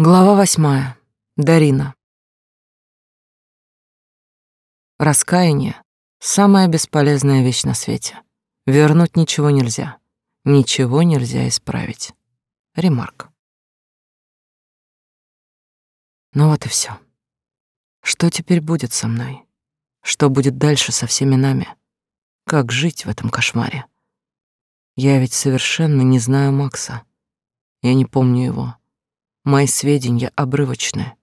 Глава восьмая. Дарина. Раскаяние — самая бесполезная вещь на свете. Вернуть ничего нельзя. Ничего нельзя исправить. Ремарк. Ну вот и все. Что теперь будет со мной? Что будет дальше со всеми нами? Как жить в этом кошмаре? Я ведь совершенно не знаю Макса. Я не помню его. Мои сведения обрывочны.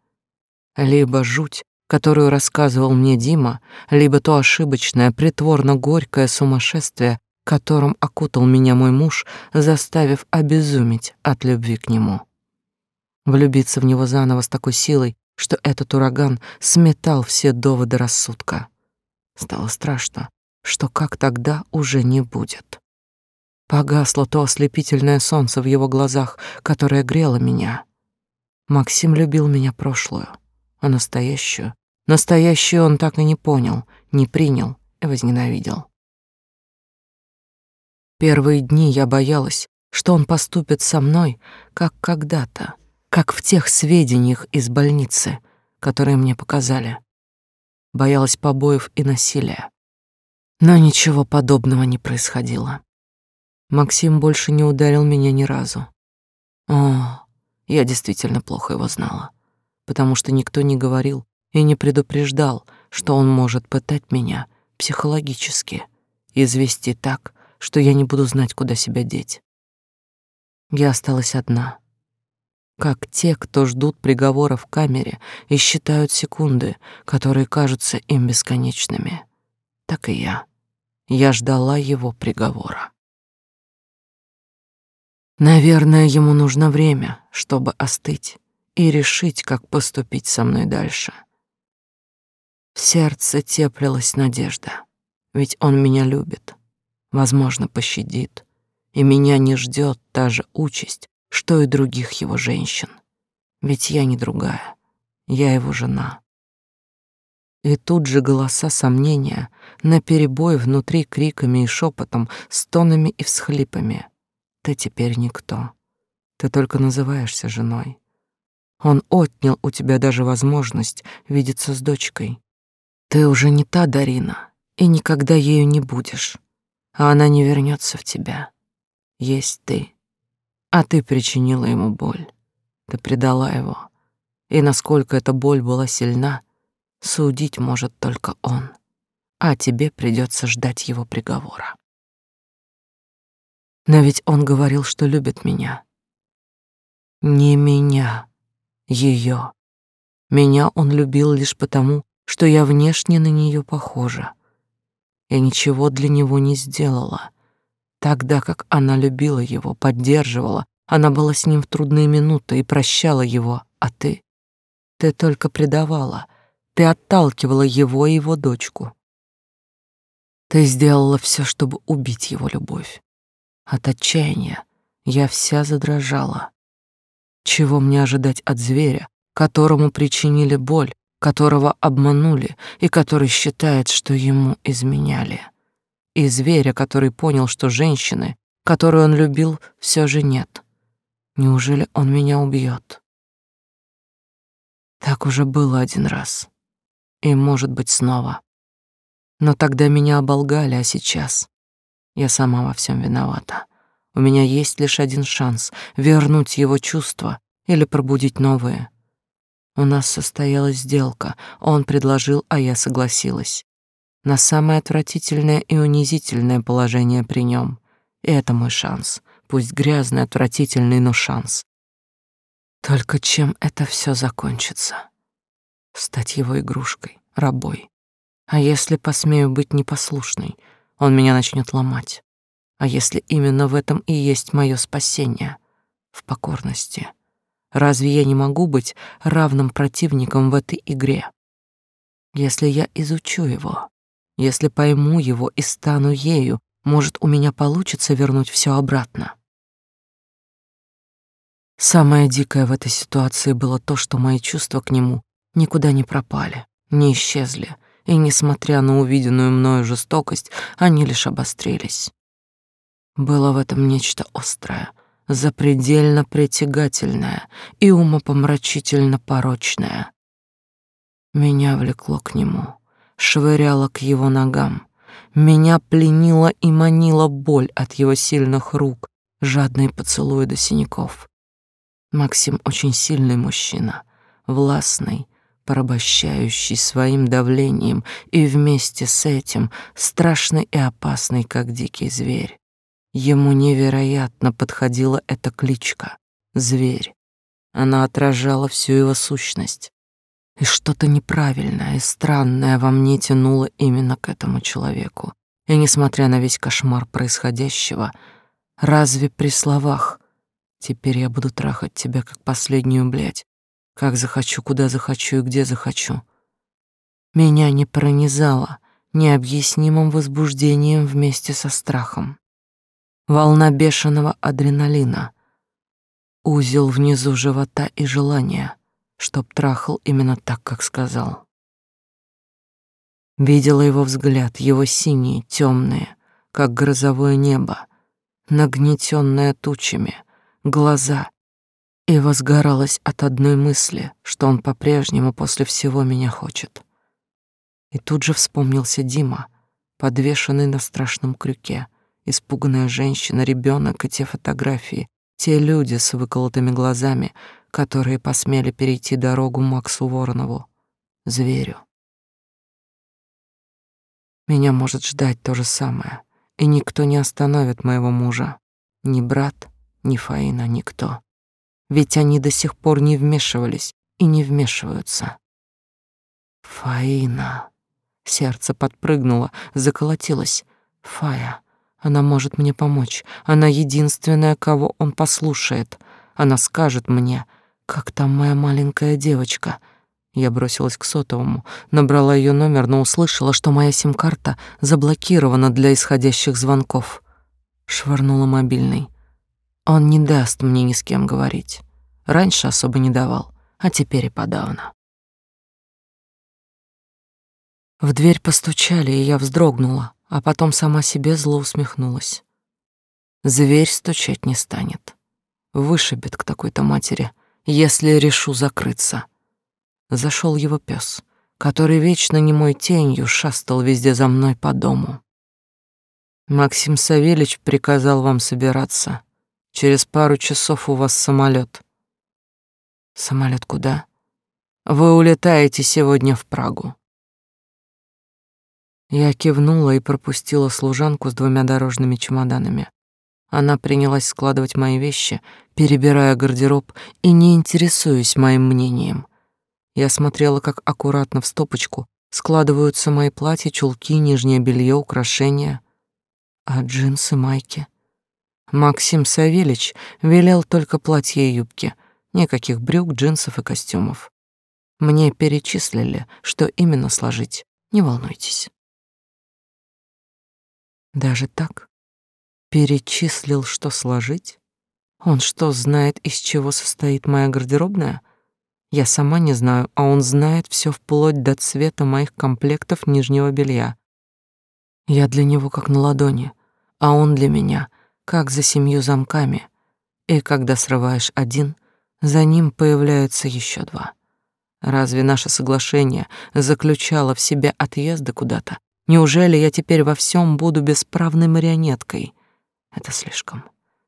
Либо жуть, которую рассказывал мне Дима, либо то ошибочное, притворно-горькое сумасшествие, которым окутал меня мой муж, заставив обезуметь от любви к нему. Влюбиться в него заново с такой силой, что этот ураган сметал все доводы рассудка. Стало страшно, что как тогда уже не будет. Погасло то ослепительное солнце в его глазах, которое грело меня. Максим любил меня прошлую, а настоящую, настоящую он так и не понял, не принял и возненавидел. Первые дни я боялась, что он поступит со мной, как когда-то, как в тех сведениях из больницы, которые мне показали. Боялась побоев и насилия. Но ничего подобного не происходило. Максим больше не ударил меня ни разу. О, я действительно плохо его знала, потому что никто не говорил и не предупреждал, что он может пытать меня психологически, извести так, что я не буду знать, куда себя деть. Я осталась одна. Как те, кто ждут приговора в камере и считают секунды, которые кажутся им бесконечными. Так и я. Я ждала его приговора. Наверное, ему нужно время, чтобы остыть и решить, как поступить со мной дальше. В сердце теплилась надежда, ведь он меня любит, возможно, пощадит, и меня не ждет та же участь, что и других его женщин. Ведь я не другая, я его жена. И тут же голоса сомнения, наперебой внутри криками и шепотом, стонами и всхлипами — ты теперь никто. Ты только называешься женой. Он отнял у тебя даже возможность видеться с дочкой. Ты уже не та Дарина и никогда ею не будешь. А она не вернется в тебя. Есть ты. А ты причинила ему боль. Ты предала его. И насколько эта боль была сильна, судить может только он. А тебе придется ждать его приговора. Но ведь он говорил, что любит меня. Не меня, ее. Меня он любил лишь потому, что я внешне на нее похожа. Я ничего для него не сделала. Тогда как она любила его, поддерживала, она была с ним в трудные минуты и прощала его, а ты? Ты только предавала, ты отталкивала его и его дочку. Ты сделала все, чтобы убить его любовь. От отчаяния я вся задрожала. Чего мне ожидать от зверя, которому причинили боль, которого обманули и который считает, что ему изменяли? И зверя, который понял, что женщины, которую он любил, все же нет. Неужели он меня убьет? Так уже было один раз. И, может быть, снова. Но тогда меня оболгали, а сейчас я сама во всем виновата. У меня есть лишь один шанс — вернуть его чувства или пробудить новые. У нас состоялась сделка. Он предложил, а я согласилась. На самое отвратительное и унизительное положение при нем. И это мой шанс. Пусть грязный, отвратительный, но шанс. Только чем это все закончится? Стать его игрушкой, рабой. А если посмею быть непослушной — он меня начнет ломать. А если именно в этом и есть мое спасение? В покорности. Разве я не могу быть равным противником в этой игре? Если я изучу его, если пойму его и стану ею, может, у меня получится вернуть все обратно. Самое дикое в этой ситуации было то, что мои чувства к нему никуда не пропали, не исчезли, и, несмотря на увиденную мною жестокость, они лишь обострились. Было в этом нечто острое, запредельно притягательная и умопомрачительно порочная. Меня влекло к нему, швыряло к его ногам. Меня пленила и манила боль от его сильных рук, жадные поцелуи до синяков. Максим очень сильный мужчина, властный, порабощающий своим давлением и вместе с этим страшный и опасный, как дикий зверь. Ему невероятно подходила эта кличка — зверь. Она отражала всю его сущность. И что-то неправильное и странное во мне тянуло именно к этому человеку. И несмотря на весь кошмар происходящего, разве при словах «теперь я буду трахать тебя как последнюю, блядь, как захочу, куда захочу и где захочу», меня не пронизало необъяснимым возбуждением вместе со страхом. Волна бешеного адреналина, узел внизу живота и желания — чтоб трахал именно так, как сказал. Видела его взгляд, его синие, темные, как грозовое небо, нагнетенное тучами, глаза, и возгоралась от одной мысли, что он по-прежнему после всего меня хочет. И тут же вспомнился Дима, подвешенный на страшном крюке, испуганная женщина, ребенок и те фотографии, те люди с выколотыми глазами, которые посмели перейти дорогу Максу Воронову, зверю. Меня может ждать то же самое, и никто не остановит моего мужа. Ни брат, ни Фаина, никто. Ведь они до сих пор не вмешивались и не вмешиваются. Фаина. Сердце подпрыгнуло, заколотилось. Фая. Она может мне помочь. Она единственная, кого он послушает. Она скажет мне, как там моя маленькая девочка? Я бросилась к сотовому, набрала ее номер, но услышала, что моя сим-карта заблокирована для исходящих звонков. Швырнула мобильный. Он не даст мне ни с кем говорить. Раньше особо не давал, а теперь и подавно. В дверь постучали, и я вздрогнула, а потом сама себе зло усмехнулась. Зверь стучать не станет. Вышибет к такой-то матери — если решу закрыться. Зашел его пес, который вечно не мой тенью шастал везде за мной по дому. Максим Савельич приказал вам собираться. Через пару часов у вас самолет. Самолет куда? Вы улетаете сегодня в Прагу. Я кивнула и пропустила служанку с двумя дорожными чемоданами. Она принялась складывать мои вещи, перебирая гардероб и не интересуясь моим мнением. Я смотрела, как аккуратно в стопочку складываются мои платья, чулки, нижнее белье, украшения, а джинсы, майки. Максим Савельич велел только платья и юбки, никаких брюк, джинсов и костюмов. Мне перечислили, что именно сложить, не волнуйтесь. Даже так? Перечислил, что сложить? Он что, знает, из чего состоит моя гардеробная? Я сама не знаю, а он знает все вплоть до цвета моих комплектов нижнего белья. Я для него как на ладони, а он для меня как за семью замками. И когда срываешь один, за ним появляются еще два. Разве наше соглашение заключало в себе отъезды куда-то? Неужели я теперь во всем буду бесправной марионеткой? Это слишком.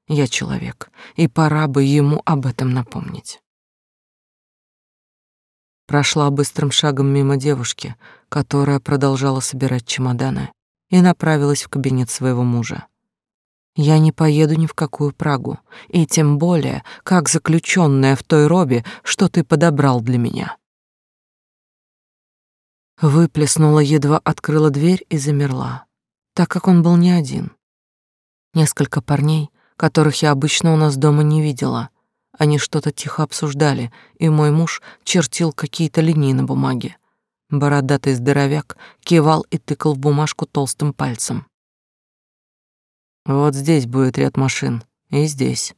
Я человек, и пора бы ему об этом напомнить. Прошла быстрым шагом мимо девушки, которая продолжала собирать чемоданы, и направилась в кабинет своего мужа. Я не поеду ни в какую Прагу, и тем более, как заключенная в той робе, что ты подобрал для меня. Выплеснула, едва открыла дверь и замерла, так как он был не один. Несколько парней, которых я обычно у нас дома не видела. Они что-то тихо обсуждали, и мой муж чертил какие-то линии на бумаге. Бородатый здоровяк кивал и тыкал в бумажку толстым пальцем. Вот здесь будет ряд машин, и здесь.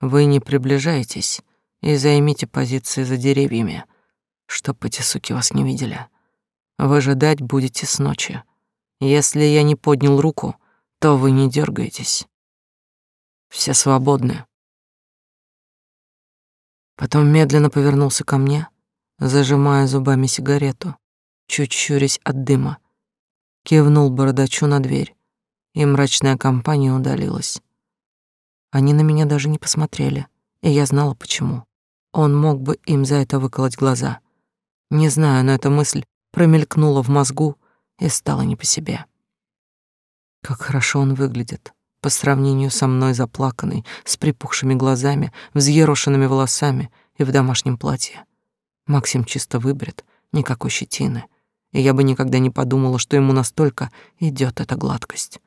Вы не приближаетесь и займите позиции за деревьями, чтоб эти суки вас не видели. Выжидать будете с ночи. Если я не поднял руку, то вы не дергаетесь. Все свободны. Потом медленно повернулся ко мне, зажимая зубами сигарету, чуть щурясь от дыма. Кивнул бородачу на дверь, и мрачная компания удалилась. Они на меня даже не посмотрели, и я знала почему. Он мог бы им за это выколоть глаза. Не знаю, но эта мысль промелькнула в мозгу и стала не по себе. Как хорошо он выглядит по сравнению со мной заплаканной, с припухшими глазами, взъерошенными волосами и в домашнем платье. Максим чисто выбрит, никакой щетины, и я бы никогда не подумала, что ему настолько идет эта гладкость.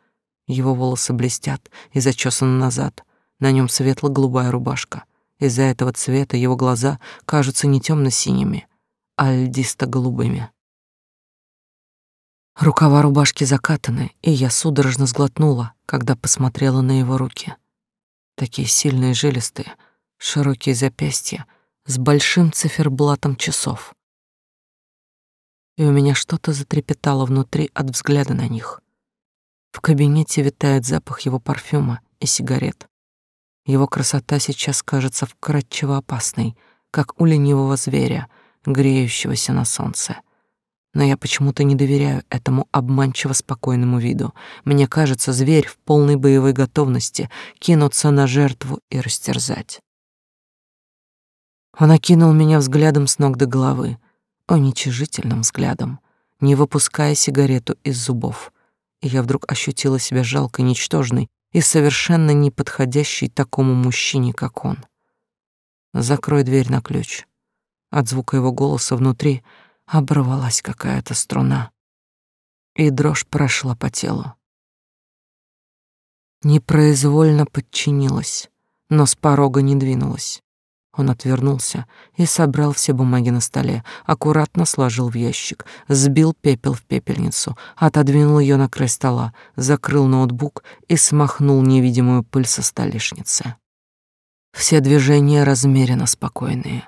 Его волосы блестят и зачесаны назад, на нем светло-голубая рубашка. Из-за этого цвета его глаза кажутся не темно-синими, а льдисто-голубыми. Рукава рубашки закатаны, и я судорожно сглотнула, когда посмотрела на его руки. Такие сильные, жилистые, широкие запястья с большим циферблатом часов. И у меня что-то затрепетало внутри от взгляда на них. В кабинете витает запах его парфюма и сигарет. Его красота сейчас кажется вкрадчиво опасной, как у ленивого зверя, греющегося на солнце но я почему-то не доверяю этому обманчиво спокойному виду. Мне кажется, зверь в полной боевой готовности кинуться на жертву и растерзать. Он окинул меня взглядом с ног до головы, уничижительным взглядом, не выпуская сигарету из зубов. И я вдруг ощутила себя жалкой, ничтожной и совершенно неподходящей такому мужчине, как он. Закрой дверь на ключ. От звука его голоса внутри — оборвалась какая-то струна, и дрожь прошла по телу. Непроизвольно подчинилась, но с порога не двинулась. Он отвернулся и собрал все бумаги на столе, аккуратно сложил в ящик, сбил пепел в пепельницу, отодвинул ее на край стола, закрыл ноутбук и смахнул невидимую пыль со столешницы. Все движения размеренно спокойные.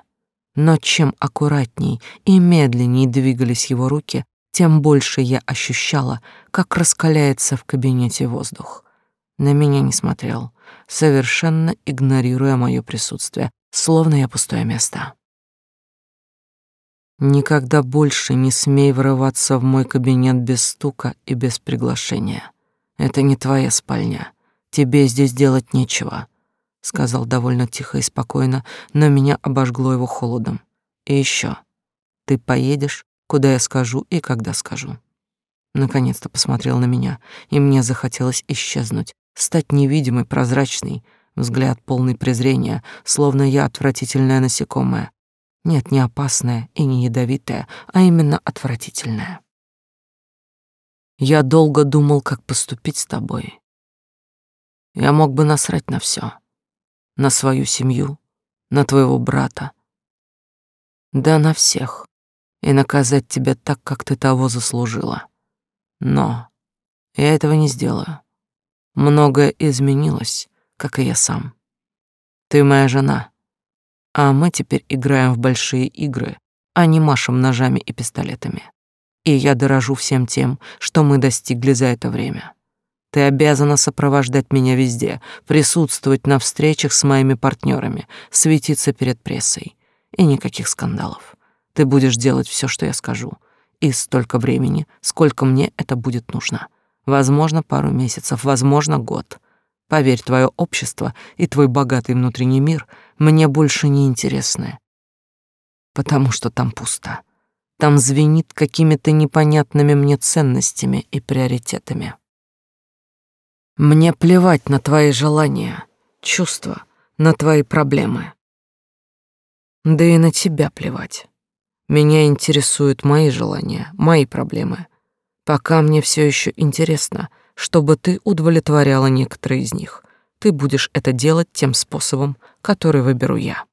Но чем аккуратней и медленней двигались его руки, тем больше я ощущала, как раскаляется в кабинете воздух. На меня не смотрел, совершенно игнорируя мое присутствие, словно я пустое место. Никогда больше не смей врываться в мой кабинет без стука и без приглашения. Это не твоя спальня. Тебе здесь делать нечего сказал довольно тихо и спокойно, но меня обожгло его холодом. И еще, ты поедешь, куда я скажу и когда скажу. Наконец-то посмотрел на меня, и мне захотелось исчезнуть, стать невидимой, прозрачной, взгляд полный презрения, словно я отвратительное насекомое. Нет, не опасное и не ядовитое, а именно отвратительное. Я долго думал, как поступить с тобой. Я мог бы насрать на все на свою семью, на твоего брата. Да на всех. И наказать тебя так, как ты того заслужила. Но я этого не сделаю. Многое изменилось, как и я сам. Ты моя жена, а мы теперь играем в большие игры, а не машем ножами и пистолетами. И я дорожу всем тем, что мы достигли за это время. Ты обязана сопровождать меня везде, присутствовать на встречах с моими партнерами, светиться перед прессой. И никаких скандалов. Ты будешь делать все, что я скажу. И столько времени, сколько мне это будет нужно. Возможно, пару месяцев, возможно, год. Поверь, твое общество и твой богатый внутренний мир мне больше не интересны. Потому что там пусто. Там звенит какими-то непонятными мне ценностями и приоритетами. Мне плевать на твои желания, чувства, на твои проблемы. Да и на тебя плевать. Меня интересуют мои желания, мои проблемы. Пока мне все еще интересно, чтобы ты удовлетворяла некоторые из них. Ты будешь это делать тем способом, который выберу я.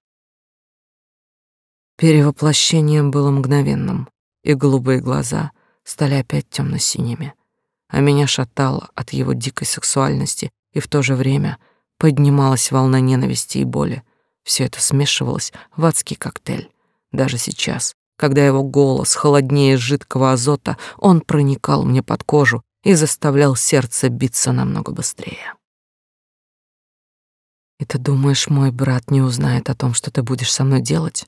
Перевоплощение было мгновенным, и голубые глаза стали опять темно-синими а меня шатало от его дикой сексуальности, и в то же время поднималась волна ненависти и боли. Все это смешивалось в адский коктейль. Даже сейчас, когда его голос холоднее жидкого азота, он проникал мне под кожу и заставлял сердце биться намного быстрее. И ты думаешь, мой брат не узнает о том, что ты будешь со мной делать?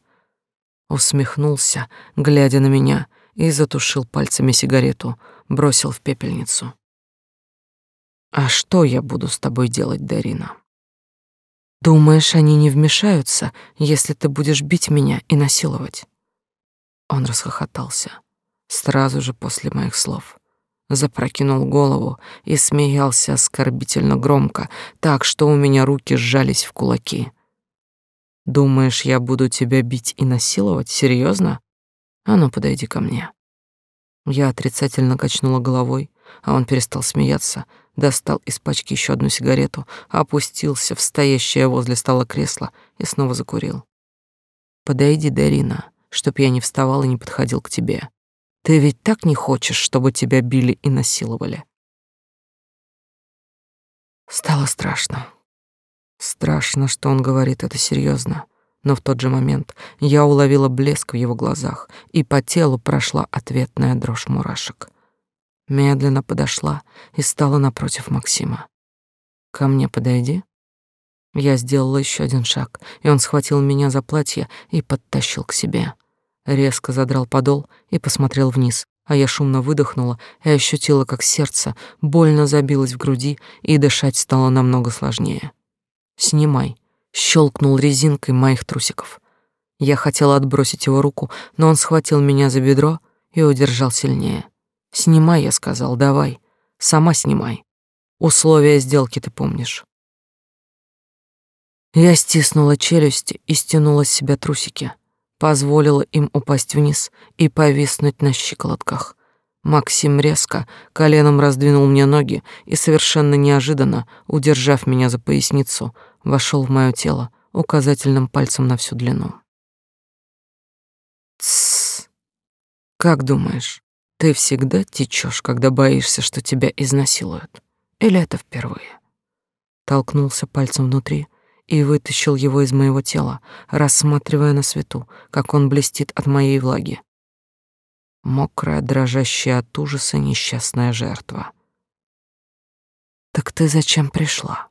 Усмехнулся, глядя на меня, и затушил пальцами сигарету, бросил в пепельницу. А что я буду с тобой делать, Дарина? Думаешь, они не вмешаются, если ты будешь бить меня и насиловать? Он расхохотался сразу же после моих слов запрокинул голову и смеялся оскорбительно громко, так что у меня руки сжались в кулаки. Думаешь, я буду тебя бить и насиловать? Серьезно? А ну, подойди ко мне. Я отрицательно качнула головой, а он перестал смеяться, достал из пачки еще одну сигарету, опустился в стоящее возле стола кресло и снова закурил. Подойди, Дарина, чтоб я не вставал и не подходил к тебе. Ты ведь так не хочешь, чтобы тебя били и насиловали. Стало страшно. Страшно, что он говорит это серьезно, но в тот же момент я уловила блеск в его глазах, и по телу прошла ответная дрожь мурашек. Медленно подошла и стала напротив Максима. «Ко мне подойди». Я сделала еще один шаг, и он схватил меня за платье и подтащил к себе резко задрал подол и посмотрел вниз, а я шумно выдохнула и ощутила, как сердце больно забилось в груди, и дышать стало намного сложнее. «Снимай», — щелкнул резинкой моих трусиков. Я хотела отбросить его руку, но он схватил меня за бедро и удержал сильнее. «Снимай», — я сказал, — «давай, сама снимай. Условия сделки ты помнишь». Я стиснула челюсти и стянула с себя трусики позволила им упасть вниз и повиснуть на щиколотках. Максим резко коленом раздвинул мне ноги и совершенно неожиданно, удержав меня за поясницу, вошел в мое тело указательным пальцем на всю длину. Тссс. Как думаешь, ты всегда течешь, когда боишься, что тебя изнасилуют? Или это впервые? Толкнулся пальцем внутри, и вытащил его из моего тела, рассматривая на свету, как он блестит от моей влаги. Мокрая, дрожащая от ужаса несчастная жертва. «Так ты зачем пришла?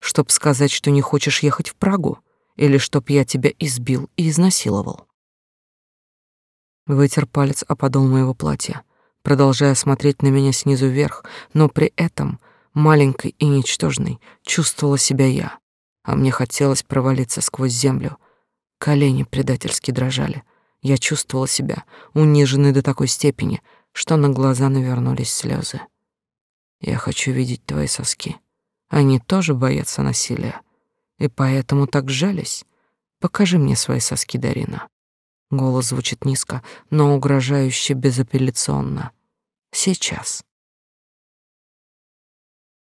Чтоб сказать, что не хочешь ехать в Прагу? Или чтоб я тебя избил и изнасиловал?» Вытер палец о подол моего платья, продолжая смотреть на меня снизу вверх, но при этом, маленькой и ничтожной, чувствовала себя я, а мне хотелось провалиться сквозь землю. Колени предательски дрожали. Я чувствовала себя униженной до такой степени, что на глаза навернулись слезы. Я хочу видеть твои соски. Они тоже боятся насилия, и поэтому так жались. Покажи мне свои соски, Дарина. Голос звучит низко, но угрожающе безапелляционно. Сейчас.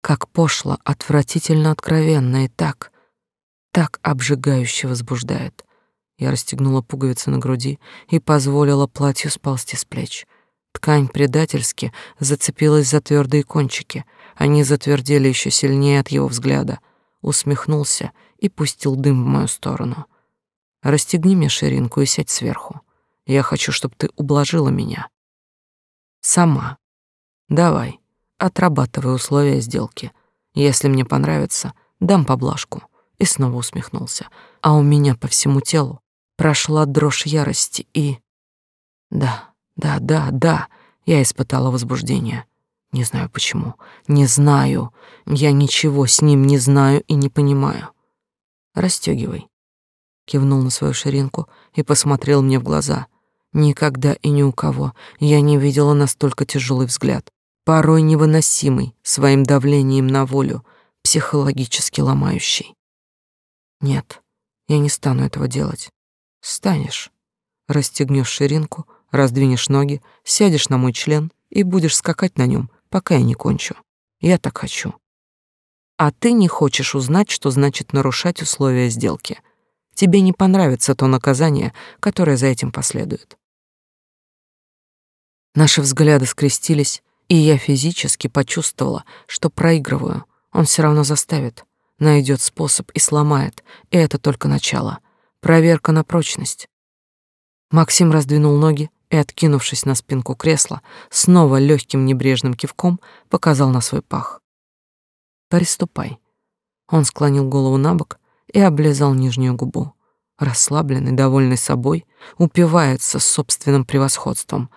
Как пошло, отвратительно откровенно и так, так обжигающе возбуждает. Я расстегнула пуговицы на груди и позволила платью сползти с плеч. Ткань предательски зацепилась за твердые кончики. Они затвердели еще сильнее от его взгляда. Усмехнулся и пустил дым в мою сторону. «Расстегни мне ширинку и сядь сверху. Я хочу, чтобы ты ублажила меня. Сама. Давай, отрабатывай условия сделки. Если мне понравится, дам поблажку» и снова усмехнулся. А у меня по всему телу прошла дрожь ярости и... Да, да, да, да, я испытала возбуждение. Не знаю почему, не знаю. Я ничего с ним не знаю и не понимаю. Растёгивай. Кивнул на свою ширинку и посмотрел мне в глаза. Никогда и ни у кого я не видела настолько тяжелый взгляд, порой невыносимый своим давлением на волю, психологически ломающий. Нет, я не стану этого делать. Станешь. Расстегнешь ширинку, раздвинешь ноги, сядешь на мой член и будешь скакать на нем, пока я не кончу. Я так хочу. А ты не хочешь узнать, что значит нарушать условия сделки. Тебе не понравится то наказание, которое за этим последует. Наши взгляды скрестились, и я физически почувствовала, что проигрываю. Он все равно заставит найдет способ и сломает, и это только начало. Проверка на прочность. Максим раздвинул ноги и, откинувшись на спинку кресла, снова легким небрежным кивком показал на свой пах. «Приступай. Он склонил голову на бок и облизал нижнюю губу. Расслабленный, довольный собой, упивается собственным превосходством.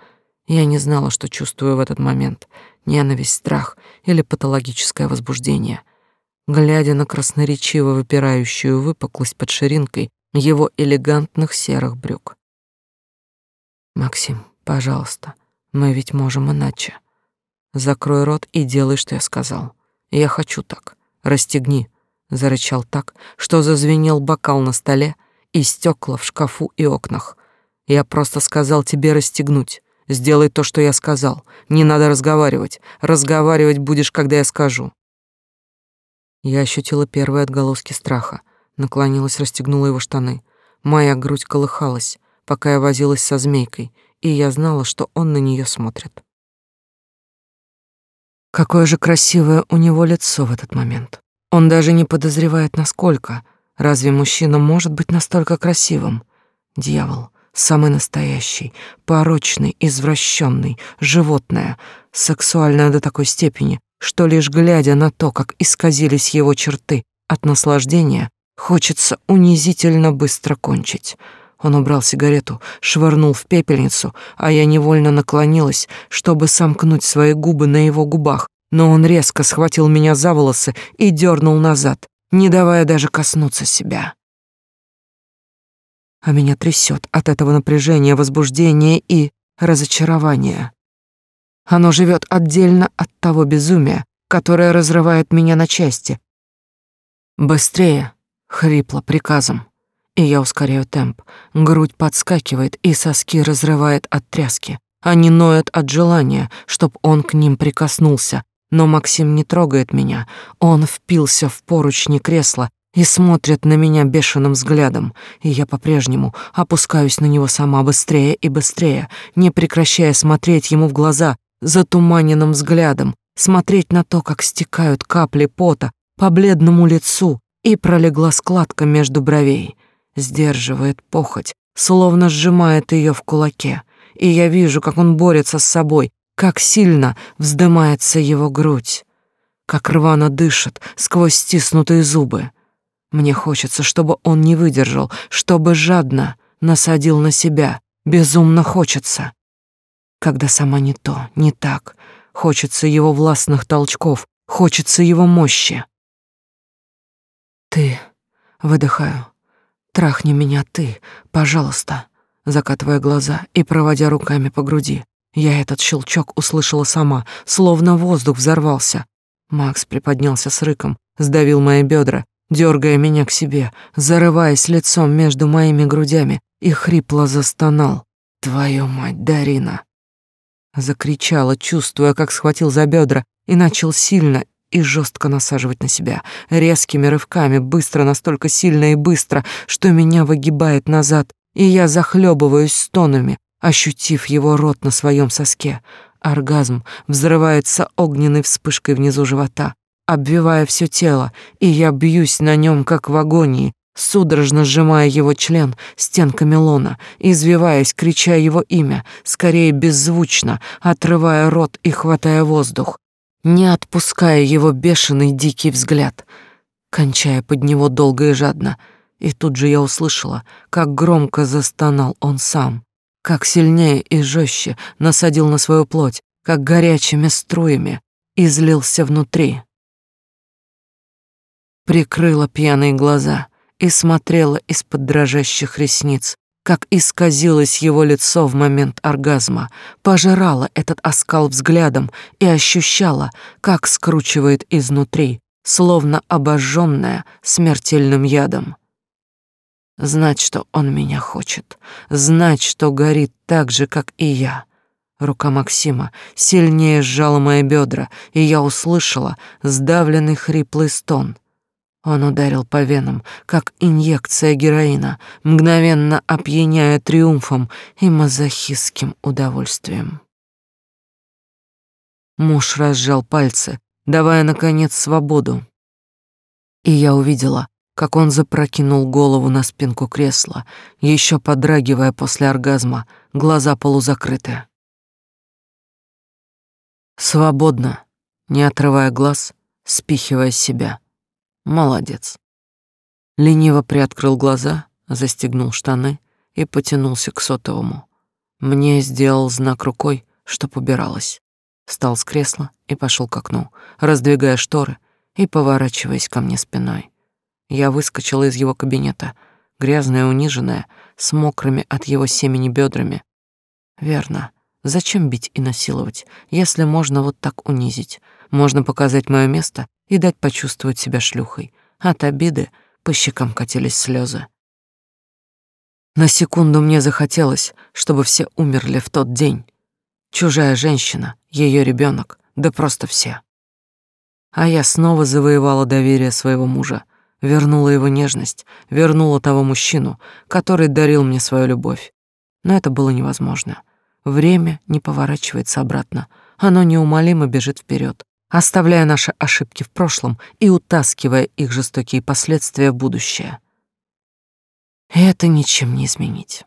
Я не знала, что чувствую в этот момент — ненависть, страх или патологическое возбуждение. Глядя на красноречиво выпирающую выпуклость под ширинкой его элегантных серых брюк. «Максим, пожалуйста, мы ведь можем иначе. Закрой рот и делай, что я сказал. Я хочу так. Расстегни, зарычал так, что зазвенел бокал на столе и стекла в шкафу и окнах. Я просто сказал тебе расстегнуть. Сделай то, что я сказал. Не надо разговаривать. Разговаривать будешь, когда я скажу. Я ощутила первые отголоски страха, наклонилась, расстегнула его штаны. Моя грудь колыхалась, пока я возилась со змейкой, и я знала, что он на нее смотрит. Какое же красивое у него лицо в этот момент. Он даже не подозревает, насколько. Разве мужчина может быть настолько красивым? Дьявол, самый настоящий, порочный, извращенный, животное, сексуальное до такой степени, что лишь глядя на то, как исказились его черты от наслаждения, хочется унизительно быстро кончить. Он убрал сигарету, швырнул в пепельницу, а я невольно наклонилась, чтобы сомкнуть свои губы на его губах, но он резко схватил меня за волосы и дернул назад, не давая даже коснуться себя. А меня трясет от этого напряжения, возбуждения и разочарования. Оно живет отдельно от того безумия, которое разрывает меня на части. «Быстрее!» — хрипло приказом. И я ускоряю темп. Грудь подскакивает, и соски разрывает от тряски. Они ноют от желания, чтоб он к ним прикоснулся, но Максим не трогает меня. Он впился в поручни кресла и смотрит на меня бешеным взглядом, и я по-прежнему опускаюсь на него сама быстрее и быстрее, не прекращая смотреть ему в глаза затуманенным взглядом, смотреть на то, как стекают капли пота по бледному лицу и пролегла складка между бровей, сдерживает похоть, словно сжимает ее в кулаке, и я вижу, как он борется с собой, как сильно вздымается его грудь, как рвано дышит сквозь стиснутые зубы. Мне хочется, чтобы он не выдержал, чтобы жадно насадил на себя. Безумно хочется. Когда сама не то, не так. Хочется его властных толчков, хочется его мощи. Ты, выдыхаю, трахни меня ты, пожалуйста, закатывая глаза и проводя руками по груди. Я этот щелчок услышала сама, словно воздух взорвался. Макс приподнялся с рыком, сдавил мои бедра, дергая меня к себе, зарываясь лицом между моими грудями и хрипло застонал. «Твою мать, Дарина!» Закричала, чувствуя, как схватил за бедра и начал сильно и жестко насаживать на себя, резкими рывками, быстро, настолько сильно и быстро, что меня выгибает назад, и я захлебываюсь стонами, ощутив его рот на своем соске. Оргазм взрывается огненной вспышкой внизу живота, обвивая все тело, и я бьюсь на нем, как в агонии, судорожно сжимая его член стенками лона, извиваясь, крича его имя, скорее беззвучно, отрывая рот и хватая воздух, не отпуская его бешеный дикий взгляд, кончая под него долго и жадно. И тут же я услышала, как громко застонал он сам, как сильнее и жестче насадил на свою плоть, как горячими струями излился внутри. Прикрыла пьяные глаза и смотрела из-под дрожащих ресниц, как исказилось его лицо в момент оргазма, пожирала этот оскал взглядом и ощущала, как скручивает изнутри, словно обожженная смертельным ядом. Знать, что он меня хочет, знать, что горит так же, как и я. Рука Максима сильнее сжала мои бедра, и я услышала сдавленный хриплый стон. Он ударил по венам, как инъекция героина, мгновенно опьяняя триумфом и мазохистским удовольствием. Муж разжал пальцы, давая, наконец, свободу. И я увидела, как он запрокинул голову на спинку кресла, еще подрагивая после оргазма, глаза полузакрыты. Свободно, не отрывая глаз, спихивая себя. Молодец. Лениво приоткрыл глаза, застегнул штаны и потянулся к сотовому. Мне сделал знак рукой, чтоб убиралась. Встал с кресла и пошел к окну, раздвигая шторы и поворачиваясь ко мне спиной. Я выскочила из его кабинета, грязная, униженная, с мокрыми от его семени бедрами. Верно. Зачем бить и насиловать, если можно вот так унизить? Можно показать мое место и дать почувствовать себя шлюхой. От обиды по щекам катились слезы. На секунду мне захотелось, чтобы все умерли в тот день. Чужая женщина, ее ребенок, да просто все. А я снова завоевала доверие своего мужа, вернула его нежность, вернула того мужчину, который дарил мне свою любовь. Но это было невозможно. Время не поворачивается обратно. Оно неумолимо бежит вперед, оставляя наши ошибки в прошлом и утаскивая их жестокие последствия в будущее. Это ничем не изменить.